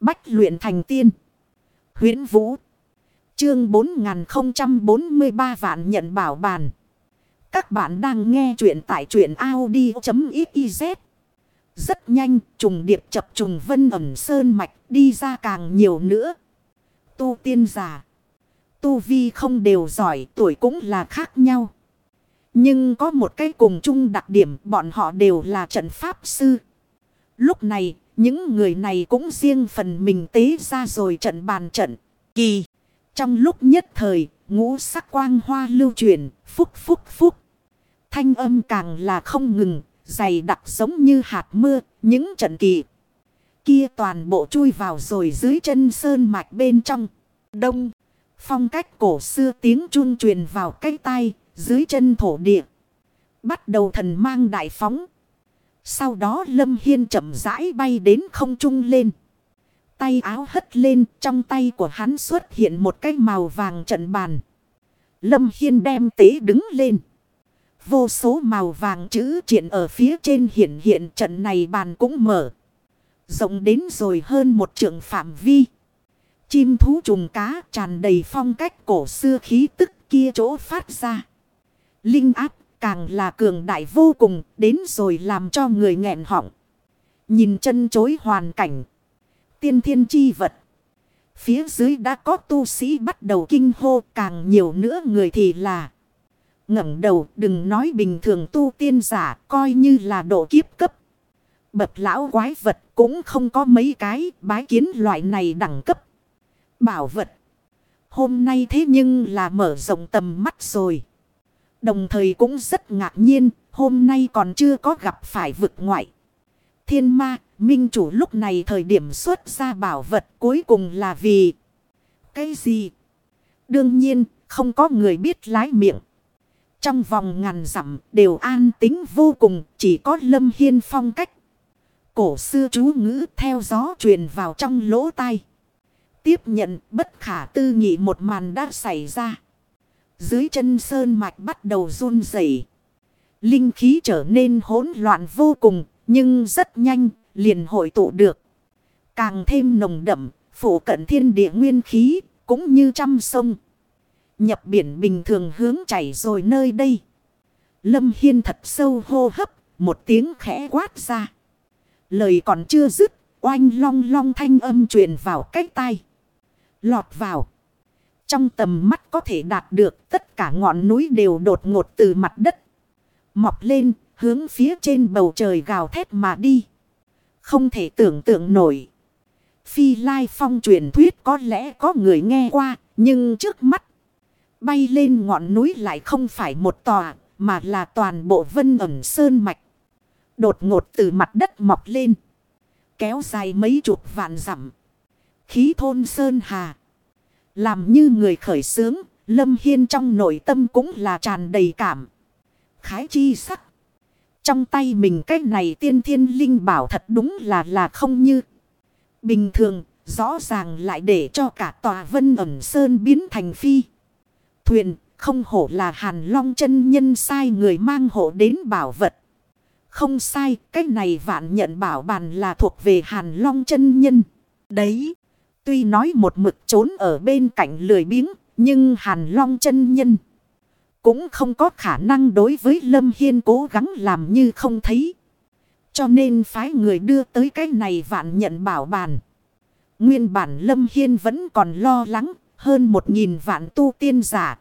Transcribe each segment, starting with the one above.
Bách luyện thành tiên. huyễn Vũ. Chương 4043 vạn nhận bảo bàn. Các bạn đang nghe truyện tại truyện Audi.xyz. Rất nhanh, trùng điệp chập trùng vân ẩm sơn mạch đi ra càng nhiều nữa. Tu tiên giả. Tu vi không đều giỏi, tuổi cũng là khác nhau. Nhưng có một cái cùng chung đặc điểm bọn họ đều là trận pháp sư. Lúc này, những người này cũng riêng phần mình tế ra rồi trận bàn trận. Kỳ, trong lúc nhất thời, ngũ sắc quang hoa lưu truyền, phúc phúc phúc. Thanh âm càng là không ngừng, dày đặc giống như hạt mưa, những trận kỳ. Kia toàn bộ chui vào rồi dưới chân sơn mạch bên trong. Đông, phong cách cổ xưa tiếng chuông truyền vào cái tay, dưới chân thổ địa. Bắt đầu thần mang đại phóng. Sau đó Lâm Hiên chậm rãi bay đến không trung lên. Tay áo hất lên, trong tay của hắn xuất hiện một cái màu vàng trận bàn. Lâm Hiên đem tế đứng lên. Vô số màu vàng chữ triển ở phía trên hiện hiện, trận này bàn cũng mở. Rộng đến rồi hơn một trượng phạm vi. Chim thú trùng cá tràn đầy phong cách cổ xưa khí tức kia chỗ phát ra. Linh áp càng là cường đại vô cùng, đến rồi làm cho người nghẹn họng. Nhìn chân chối hoàn cảnh. Tiên thiên chi vật. Phía dưới đã có tu sĩ bắt đầu kinh hô, càng nhiều nữa người thì là. ngẩng đầu, đừng nói bình thường tu tiên giả, coi như là độ kiếp cấp. Bậc lão quái vật cũng không có mấy cái, bái kiến loại này đẳng cấp. Bảo vật. Hôm nay thế nhưng là mở rộng tầm mắt rồi. Đồng thời cũng rất ngạc nhiên, hôm nay còn chưa có gặp phải vực ngoại. Thiên ma, minh chủ lúc này thời điểm xuất ra bảo vật cuối cùng là vì... Cái gì? Đương nhiên, không có người biết lái miệng. Trong vòng ngàn dặm đều an tính vô cùng, chỉ có lâm hiên phong cách. Cổ xưa chú ngữ theo gió truyền vào trong lỗ tai. Tiếp nhận bất khả tư nghị một màn đã xảy ra. Dưới chân sơn mạch bắt đầu run rẩy, Linh khí trở nên hỗn loạn vô cùng, nhưng rất nhanh, liền hội tụ được. Càng thêm nồng đậm, phủ cận thiên địa nguyên khí, cũng như trăm sông. Nhập biển bình thường hướng chảy rồi nơi đây. Lâm Hiên thật sâu hô hấp, một tiếng khẽ quát ra. Lời còn chưa dứt, oanh long long thanh âm truyền vào cách tay. Lọt vào. Trong tầm mắt có thể đạt được tất cả ngọn núi đều đột ngột từ mặt đất. Mọc lên, hướng phía trên bầu trời gào thét mà đi. Không thể tưởng tượng nổi. Phi Lai Phong truyền thuyết có lẽ có người nghe qua, nhưng trước mắt. Bay lên ngọn núi lại không phải một tòa, mà là toàn bộ vân ẩn sơn mạch. Đột ngột từ mặt đất mọc lên. Kéo dài mấy chục vạn dặm. Khí thôn sơn hà. Làm như người khởi sướng, Lâm Hiên trong nội tâm cũng là tràn đầy cảm. Khái chi sắc. Trong tay mình cái này tiên thiên linh bảo thật đúng là là không như. Bình thường, rõ ràng lại để cho cả tòa vân ẩm sơn biến thành phi. Thuyền, không hổ là hàn long chân nhân sai người mang hộ đến bảo vật. Không sai, cái này vạn nhận bảo bàn là thuộc về hàn long chân nhân. Đấy. Tuy nói một mực trốn ở bên cạnh lười biếng, nhưng Hàn Long chân nhân cũng không có khả năng đối với Lâm Hiên cố gắng làm như không thấy. Cho nên phái người đưa tới cái này vạn nhận bảo bàn. Nguyên bản Lâm Hiên vẫn còn lo lắng hơn một nghìn vạn tu tiên giả.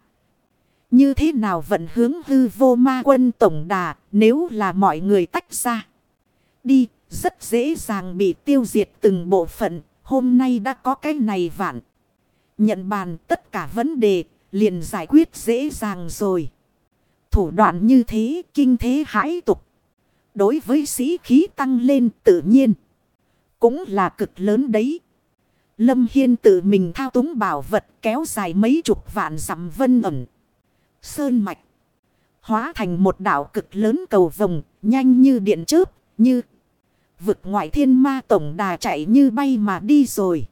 Như thế nào vẫn hướng hư vô ma quân tổng đà nếu là mọi người tách ra. Đi, rất dễ dàng bị tiêu diệt từng bộ phận Hôm nay đã có cái này vạn. Nhận bàn tất cả vấn đề liền giải quyết dễ dàng rồi. Thủ đoạn như thế kinh thế hãi tục. Đối với sĩ khí tăng lên tự nhiên. Cũng là cực lớn đấy. Lâm Hiên tự mình thao túng bảo vật kéo dài mấy chục vạn dặm vân ẩn. Sơn mạch. Hóa thành một đảo cực lớn cầu vồng, nhanh như điện chớp, như vực ngoại thiên ma tổng đà chạy như bay mà đi rồi.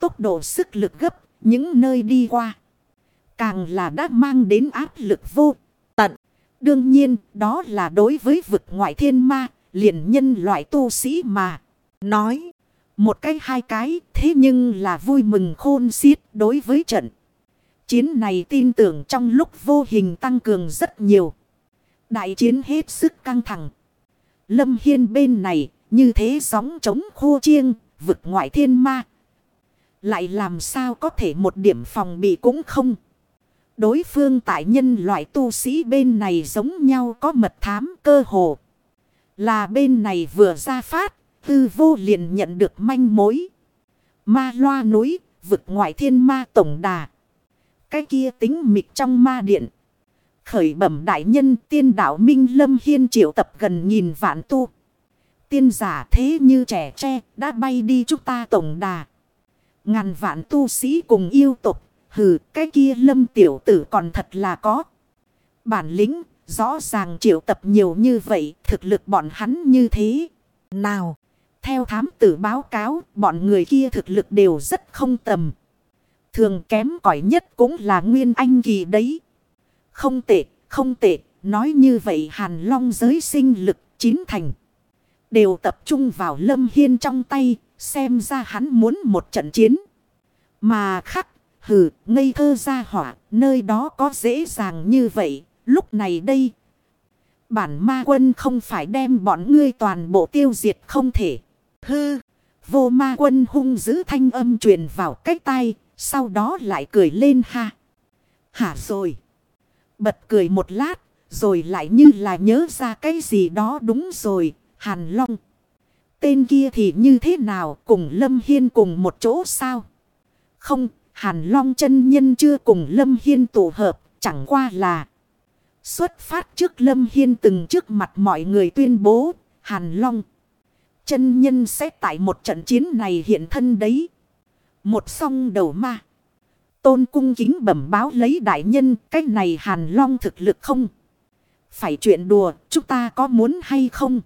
Tốc độ sức lực gấp, những nơi đi qua. Càng là đã mang đến áp lực vô tận. Đương nhiên, đó là đối với vực ngoại thiên ma, liền nhân loại tu sĩ mà. Nói, Một cái hai cái thế nhưng là vui mừng khôn xiết đối với trận. Chiến này tin tưởng trong lúc vô hình tăng cường rất nhiều. Đại chiến hết sức căng thẳng. Lâm Hiên bên này như thế sóng chống khô chiêng, vực ngoại thiên ma. Lại làm sao có thể một điểm phòng bị cũng không. Đối phương tại nhân loại tu sĩ bên này giống nhau có mật thám cơ hồ. Là bên này vừa ra phát, tư vô liền nhận được manh mối. Ma loa núi, vực ngoại thiên ma tổng đà. Cái kia tính mịch trong ma điện. Khởi bẩm đại nhân tiên đạo Minh Lâm Hiên triệu tập gần nghìn vạn tu. Tiên giả thế như trẻ tre đã bay đi chúng ta tổng đà. Ngàn vạn tu sĩ cùng yêu tục. Hừ cái kia lâm tiểu tử còn thật là có. Bản lĩnh rõ ràng triệu tập nhiều như vậy thực lực bọn hắn như thế. Nào theo thám tử báo cáo bọn người kia thực lực đều rất không tầm. Thường kém cỏi nhất cũng là nguyên anh kỳ đấy. Không tệ, không tệ, nói như vậy hàn long giới sinh lực chín thành. Đều tập trung vào lâm hiên trong tay, xem ra hắn muốn một trận chiến. Mà khắc, hừ, ngây thơ ra hỏa, nơi đó có dễ dàng như vậy, lúc này đây. Bản ma quân không phải đem bọn ngươi toàn bộ tiêu diệt không thể. Hư, vô ma quân hung giữ thanh âm truyền vào cách tay, sau đó lại cười lên ha. Hả rồi. Bật cười một lát, rồi lại như là nhớ ra cái gì đó đúng rồi, Hàn Long. Tên kia thì như thế nào cùng Lâm Hiên cùng một chỗ sao? Không, Hàn Long chân nhân chưa cùng Lâm Hiên tụ hợp, chẳng qua là... Xuất phát trước Lâm Hiên từng trước mặt mọi người tuyên bố, Hàn Long. Chân nhân sẽ tại một trận chiến này hiện thân đấy. Một song đầu ma. Tôn cung kính bẩm báo lấy đại nhân cái này hàn long thực lực không. Phải chuyện đùa chúng ta có muốn hay không?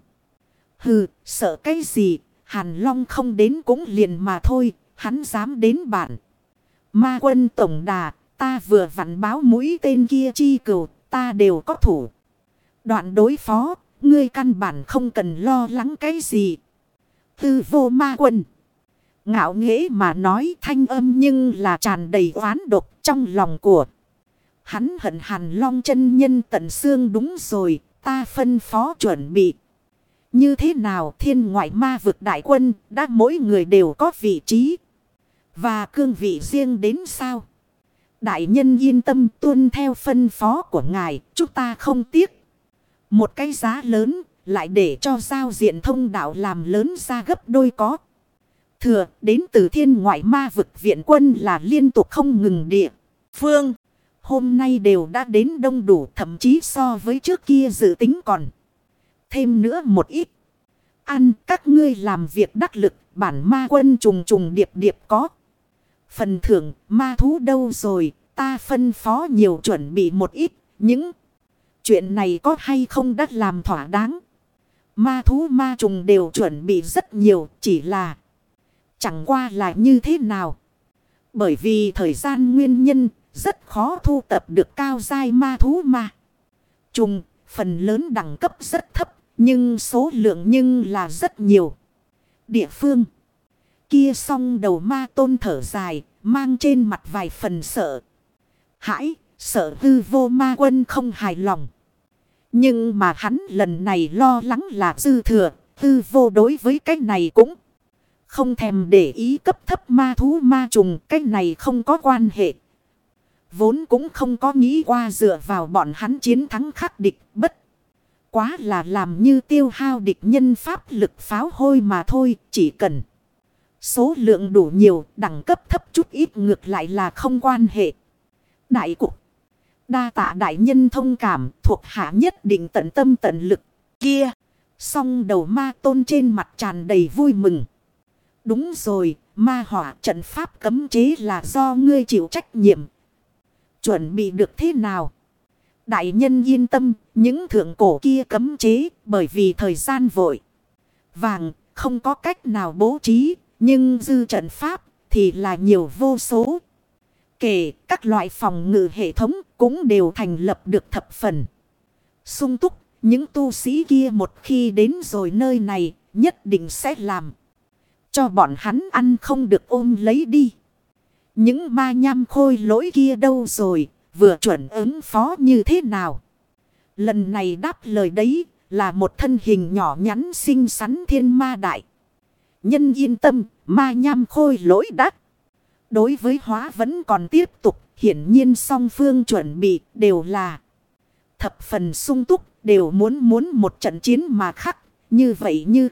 Hừ sợ cái gì hàn long không đến cũng liền mà thôi hắn dám đến bản. Ma quân tổng đà ta vừa vặn báo mũi tên kia chi cửu, ta đều có thủ. Đoạn đối phó ngươi căn bản không cần lo lắng cái gì. Tư vô ma quân. Ngạo nghễ mà nói thanh âm nhưng là tràn đầy oán độc trong lòng của. Hắn hận hàn long chân nhân tận xương đúng rồi, ta phân phó chuẩn bị. Như thế nào thiên ngoại ma vực đại quân đã mỗi người đều có vị trí. Và cương vị riêng đến sao? Đại nhân yên tâm tuân theo phân phó của ngài, chúng ta không tiếc. Một cái giá lớn, lại để cho giao diện thông đạo làm lớn ra gấp đôi có. Thừa, đến từ thiên ngoại ma vực viện quân là liên tục không ngừng địa. Phương, hôm nay đều đã đến đông đủ thậm chí so với trước kia dự tính còn. Thêm nữa một ít. Ăn các ngươi làm việc đắc lực, bản ma quân trùng trùng điệp điệp có. Phần thưởng ma thú đâu rồi, ta phân phó nhiều chuẩn bị một ít, những chuyện này có hay không đã làm thỏa đáng. Ma thú ma trùng đều chuẩn bị rất nhiều, chỉ là chẳng qua là như thế nào. Bởi vì thời gian nguyên nhân rất khó thu tập được cao dai ma thú ma. Trùng, phần lớn đẳng cấp rất thấp, nhưng số lượng nhưng là rất nhiều. Địa phương kia song đầu ma tôn thở dài, mang trên mặt vài phần sợ. Hãi, sợ hư vô ma quân không hài lòng. Nhưng mà hắn lần này lo lắng là dư thừa, hư vô đối với cái này cũng không thèm để ý cấp thấp ma thú ma trùng, cái này không có quan hệ. Vốn cũng không có nghĩ qua dựa vào bọn hắn chiến thắng khắc địch bất. Quá là làm như tiêu hao địch nhân pháp lực pháo hôi mà thôi, chỉ cần. Số lượng đủ nhiều, đẳng cấp thấp chút ít ngược lại là không quan hệ. Đại cục. Đa tạ đại nhân thông cảm thuộc hạ nhất định tận tâm tận lực. Kia, song đầu ma tôn trên mặt tràn đầy vui mừng. Đúng rồi, ma hỏa trận pháp cấm chế là do ngươi chịu trách nhiệm. Chuẩn bị được thế nào? Đại nhân yên tâm, những thượng cổ kia cấm chế bởi vì thời gian vội. Vàng, không có cách nào bố trí, nhưng dư trận pháp thì là nhiều vô số. Kể các loại phòng ngự hệ thống cũng đều thành lập được thập phần. Sung túc, những tu sĩ kia một khi đến rồi nơi này nhất định sẽ làm. cho bọn hắn ăn không được ôm lấy đi. Những ma nham khôi lỗi kia đâu rồi, vừa chuẩn ứng phó như thế nào? Lần này đáp lời đấy là một thân hình nhỏ nhắn xinh xắn thiên ma đại. Nhân yên tâm, ma nham khôi lỗi đắc Đối với hóa vẫn còn tiếp tục, hiển nhiên song phương chuẩn bị đều là thập phần sung túc, đều muốn muốn một trận chiến mà khắc, như vậy như.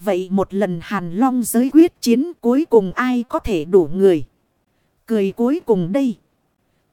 Vậy một lần hàn long giới quyết chiến cuối cùng ai có thể đủ người. Cười cuối cùng đây.